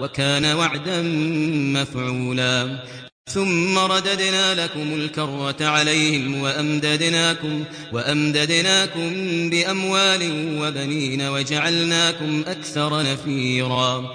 وكان وعدا مفعولا. ثم رددنا لكم الكرة عليهم وأمددناكم, وأمددناكم بأموال وبنين وجعلناكم أكثر نفيرا.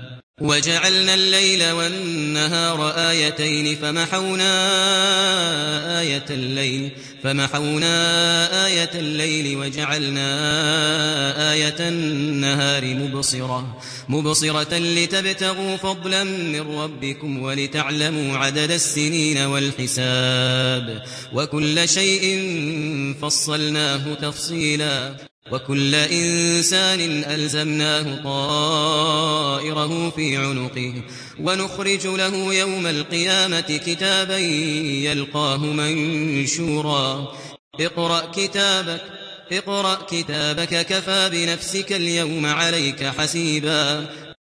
وجعلنا الليل والنهار آيتين فمحونا آية الليل فمحونا آية الليل وجعلنا آية النهار مبصرة مبصرة لتبتغوا فضلا من ربكم ولتعلموا عدد السنين والحساب وكل شيء فصلناه تفصيلا وكل إنسان ألزمناه طائره في عنقه ونخرج له يوم القيامة كتابا يلقاه منشورا. اقرأ كتابك اقرأ كتابك كفى بنفسك اليوم عليك حسيبا.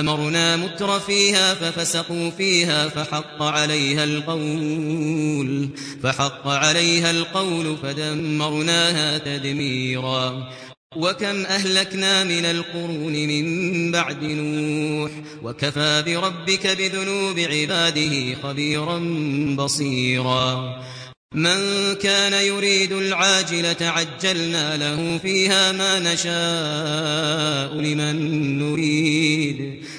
أَمَرْنَا مُتْرَ فِيهَا فَفَسَقُوا فِيهَا فَحَقَّ عَلَيْهَا الْقَوْلُ فَحَقَّ عَلَيْهَا الْقَوْلُ فَدَمَّرْنَاهَا تَدْمِيرًا. وكم أهلكنا من القرون من بعد نوح وكفى بربك بذنوب عباده خبيرا بصيرا. من كان يريد العاجلة عجلنا له فيها ما نشاء لمن نريد.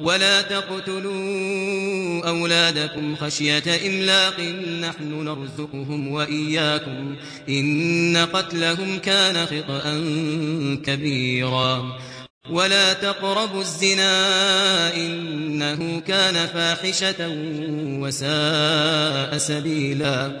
ولا تقتلوا أولادكم خشية إملاق نحن نرزقهم وإياكم إن قتلهم كان خطأ كبيرا. ولا تقربوا الزنا إنه كان فاحشة وساء سبيلا.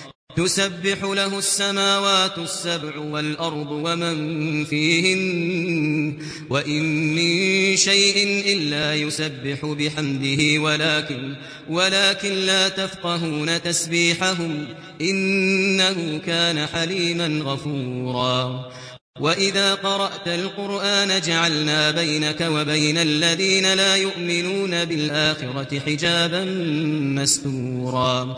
تسبح له السماوات السبع والأرض ومن فيهن وإن من شيء إلا يسبح بحمده ولكن ولكن لا تفقهون تسبيحهم إنه كان حليما غفورا. وإذا قرأت القرآن جعلنا بينك وبين الذين لا يؤمنون بالآخرة حجابا مستورا.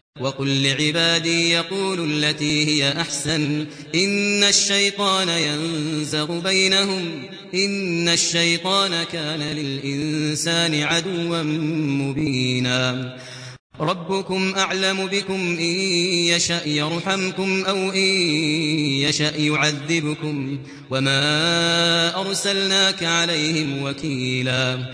وقل لعبادي يقولوا التي هي أحسن إن الشيطان ينزغ بينهم إن الشيطان كان للإنسان عدوا مبينا. ربكم أعلم بكم إن يشأ يرحمكم أو إن يشأ يعذبكم وما أرسلناك عليهم وكيلا.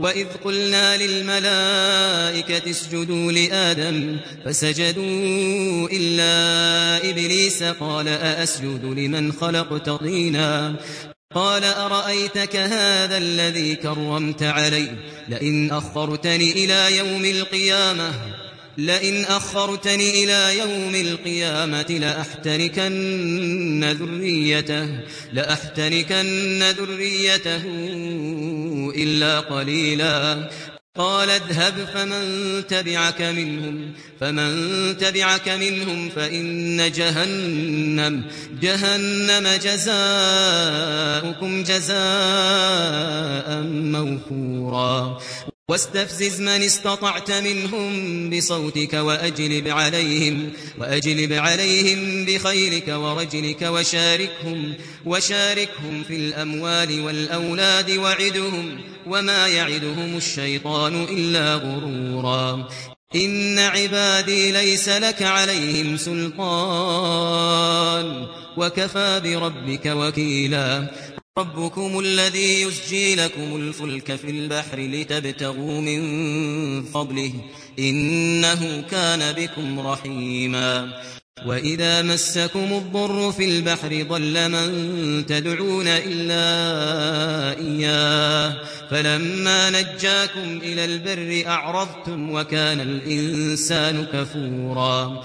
وَإِذْ قُلْنَا لِلْمَلَائِكَةِ اسْجُدُوا لِآدَمَ فَسَجَدُوا إِلَّا إِبْلِيسَ قَالَ أَأَسْجُدُ لِمَنْ خَلَقْتَ طِينًا قال أرأيتك هذا الذي كرمت علي لئن أخرتني إلى يوم القيامة لئن أخرتني إلى يوم القيامة لأحتركن ذريته لأحتركن ذريته إلا قليلا. قال اذهب فمن تبعك منهم فمن تبعك منهم فإن جهنم جهنم جزاؤكم جزاء موفورا. واستفزز من استطعت منهم بصوتك وأجلب عليهم وأجلب عليهم بخيلك ورجلك وشاركهم وشاركهم في الأموال والأولاد وعدهم وما يعدهم الشيطان إلا غرورا. إن عبادي ليس لك عليهم سلطان وكفى بربك وكيلا. ربكم الذي يسجي لكم الفلك في البحر لتبتغوا من فضله إنه كان بكم رحيما. وإذا مسكم الضر في البحر ضل من تدعون إلا إياه. فلما نجاكم إلى البر أعرضتم وكان الإنسان كفورا.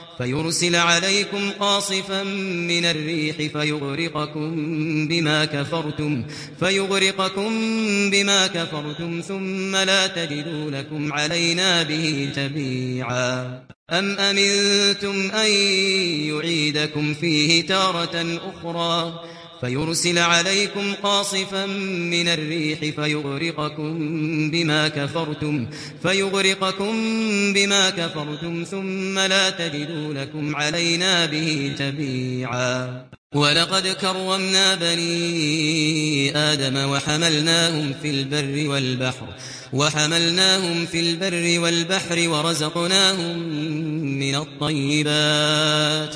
فيرسل عليكم قاصفا من الريح فيغرقكم بما كفرتم فيغرقكم بما كفرتم ثم لا تجدوا لكم علينا به تبيعا. أم أمنتم أن يعيدكم فيه تارة أخرى؟ فيرسل عليكم قاصفا من الريح فيغرقكم بما كفرتم فيغرقكم بما كفرتم ثم لا تجدوا لكم علينا به تبيعا ولقد كرمنا بني آدم وحملناهم في البر والبحر وحملناهم في البر والبحر ورزقناهم من الطيبات.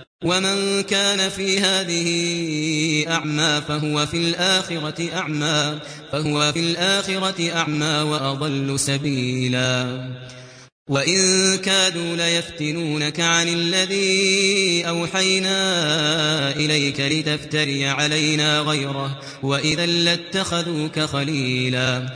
ومن كان في هذه أعمى فهو في الآخرة أعمى فهو في الآخرة أعمى وأضل سبيلا. وإن كادوا ليفتنونك عن الذي أوحينا إليك لتفتري علينا غيره وإذا لاتخذوك خليلا.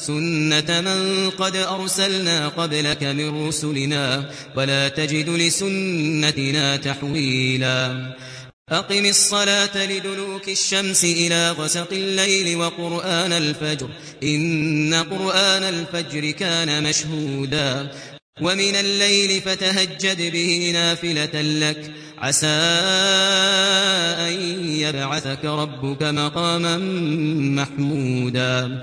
سنة من قد أرسلنا قبلك من رسلنا ولا تجد لسنتنا تحويلا أقم الصلاة لدلوك الشمس إلى غسق الليل وقرآن الفجر إن قرآن الفجر كان مشهودا ومن الليل فتهجد به نافلة لك عسى أن يبعثك ربك مقاما محمودا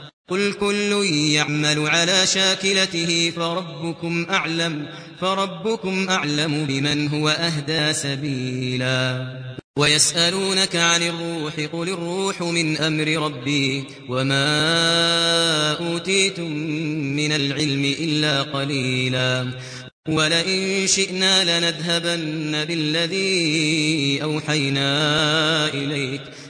قل كل يعمل على شاكلته فربكم أعلم فربكم أعلم بمن هو أهدى سبيلا. ويسألونك عن الروح قل الروح من أمر ربي وما أوتيتم من العلم إلا قليلا. ولئن شئنا لنذهبن بالذي أوحينا إليك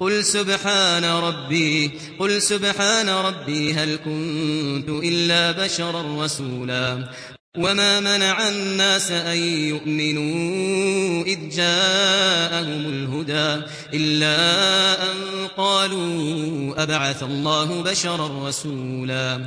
قل سبحان ربي قل سبحان ربي هل كنت إلا بشرا رسولا؟ وما منع الناس أن يؤمنوا إذ جاءهم الهدى إلا أن قالوا أبعث الله بشرا رسولا؟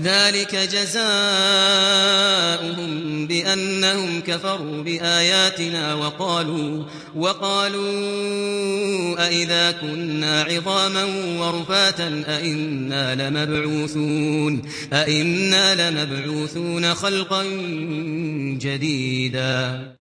ذلك جزاؤهم بأنهم كفروا بآياتنا وقالوا وقالوا أئذا كنا عظاما ورفاتا أئنا لمبعوثون أئنا لمبعوثون خلقا جديدا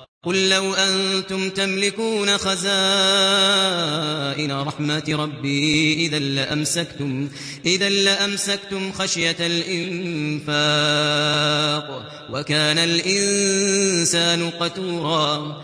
قل لو أنتم تملكون خزائن رحمة ربي إذا لأمسكتم, إذا لأمسكتم خشية الإنفاق وكان الإنسان قتورا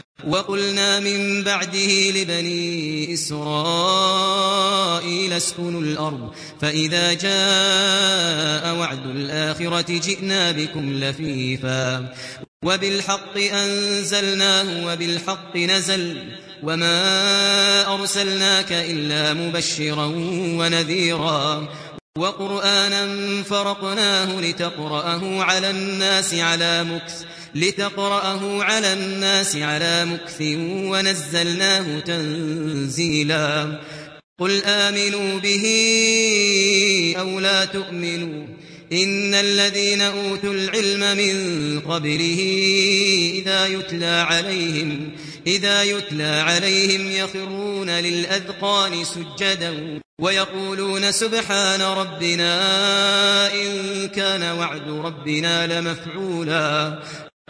وقلنا من بعده لبني إسرائيل اسكنوا الأرض فإذا جاء وعد الآخرة جئنا بكم لفيفا. وبالحق أنزلناه وبالحق نزل وما أرسلناك إلا مبشرا ونذيرا. وقرآنا فرقناه لتقرأه على الناس على مكث لتقرأه على الناس على مكث ونزلناه تنزيلا. قل آمنوا به أو لا تؤمنوا. إن الذين أوتوا العلم من قبله إذا يتلى عليهم إذا يتلى عليهم يخرون للأذقان سجدا ويقولون سبحان ربنا إن كان وعد ربنا لمفعولا.